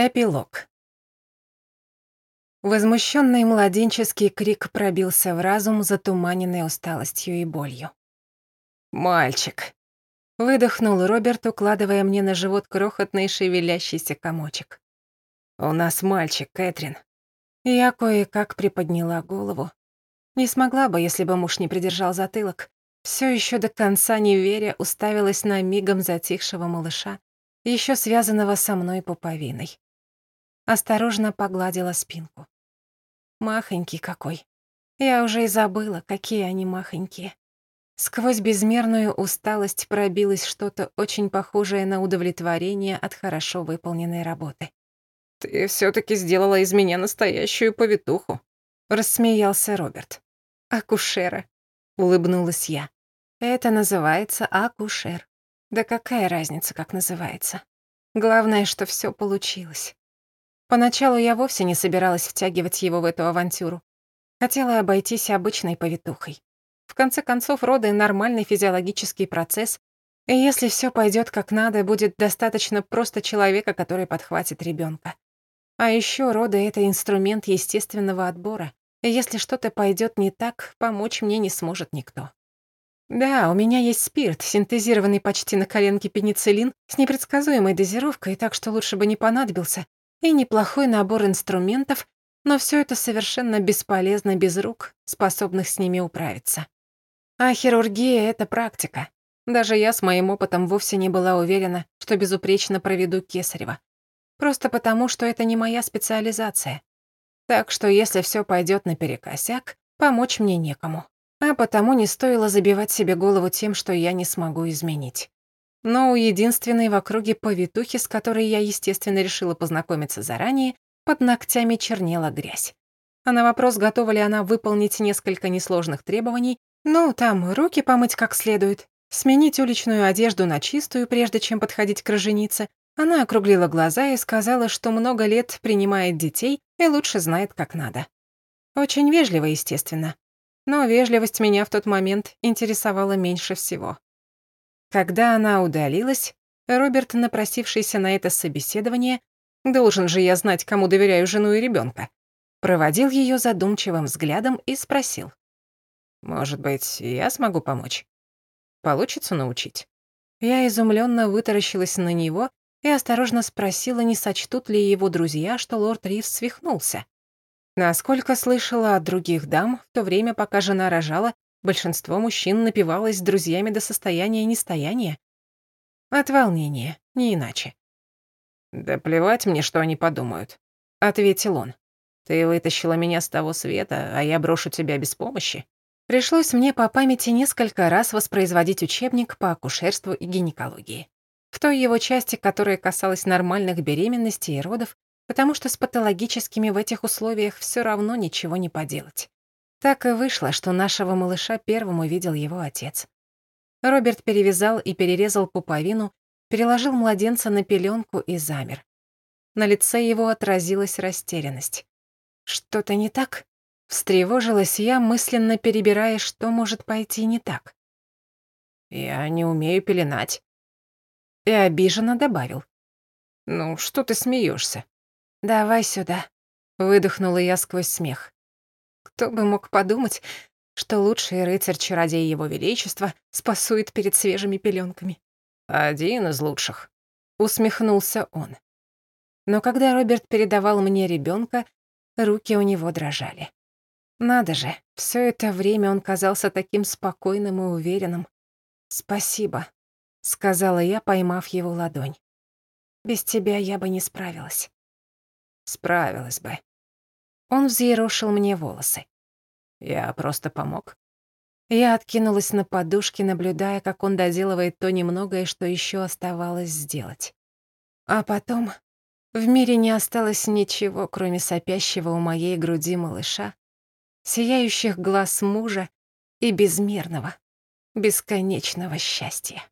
Эпилог. Возмущенный младенческий крик пробился в разум, затуманенный усталостью и болью. «Мальчик!» — выдохнул Роберт, укладывая мне на живот крохотный шевелящийся комочек. «У нас мальчик, Кэтрин». Я кое-как приподняла голову. Не смогла бы, если бы муж не придержал затылок. Все еще до конца не веря, уставилась на мигом затихшего малыша, еще связанного со мной пуповиной осторожно погладила спинку. Махонький какой. Я уже и забыла, какие они махонькие. Сквозь безмерную усталость пробилось что-то очень похожее на удовлетворение от хорошо выполненной работы. «Ты все таки сделала из меня настоящую повитуху», — рассмеялся Роберт. «Акушера», — улыбнулась я. «Это называется акушер. Да какая разница, как называется? Главное, что все получилось. Поначалу я вовсе не собиралась втягивать его в эту авантюру. Хотела обойтись обычной повитухой. В конце концов, роды — нормальный физиологический процесс, и если все пойдет как надо, будет достаточно просто человека, который подхватит ребенка. А еще роды — это инструмент естественного отбора, и если что-то пойдет не так, помочь мне не сможет никто. Да, у меня есть спирт, синтезированный почти на коленке пенициллин, с непредсказуемой дозировкой, так что лучше бы не понадобился, и неплохой набор инструментов, но все это совершенно бесполезно без рук, способных с ними управиться. А хирургия — это практика. Даже я с моим опытом вовсе не была уверена, что безупречно проведу кесарево. Просто потому, что это не моя специализация. Так что если все пойдет наперекосяк, помочь мне некому. А потому не стоило забивать себе голову тем, что я не смогу изменить но у единственной в округе повитухи, с которой я, естественно, решила познакомиться заранее, под ногтями чернела грязь. А на вопрос, готова ли она выполнить несколько несложных требований, ну, там, руки помыть как следует, сменить уличную одежду на чистую, прежде чем подходить к роженице, она округлила глаза и сказала, что много лет принимает детей и лучше знает, как надо. Очень вежливо, естественно. Но вежливость меня в тот момент интересовала меньше всего. Когда она удалилась, Роберт, напросившийся на это собеседование, должен же я знать, кому доверяю жену и ребенка, проводил ее задумчивым взглядом и спросил. «Может быть, я смогу помочь? Получится научить?» Я изумленно вытаращилась на него и осторожно спросила, не сочтут ли его друзья, что лорд Ривз свихнулся. Насколько слышала от других дам, в то время, пока жена рожала, Большинство мужчин напивалось с друзьями до состояния нестояния. От волнения, не иначе. «Да плевать мне, что они подумают», — ответил он. «Ты вытащила меня с того света, а я брошу тебя без помощи». Пришлось мне по памяти несколько раз воспроизводить учебник по акушерству и гинекологии. В той его части, которая касалась нормальных беременностей и родов, потому что с патологическими в этих условиях все равно ничего не поделать. Так и вышло, что нашего малыша первым увидел его отец. Роберт перевязал и перерезал пуповину, переложил младенца на пеленку и замер. На лице его отразилась растерянность. «Что-то не так?» Встревожилась я, мысленно перебирая, что может пойти не так. «Я не умею пеленать». И обиженно добавил. «Ну, что ты смеешься? «Давай сюда», — выдохнула я сквозь смех. Кто бы мог подумать, что лучший рыцарь-чародей Его Величества спасует перед свежими пеленками. «Один из лучших», — усмехнулся он. Но когда Роберт передавал мне ребенка, руки у него дрожали. Надо же, все это время он казался таким спокойным и уверенным. «Спасибо», — сказала я, поймав его ладонь. «Без тебя я бы не справилась». «Справилась бы», он взъерошил мне волосы. Я просто помог. Я откинулась на подушке, наблюдая, как он доделывает то немногое, что еще оставалось сделать. А потом в мире не осталось ничего, кроме сопящего у моей груди малыша, сияющих глаз мужа и безмерного, бесконечного счастья.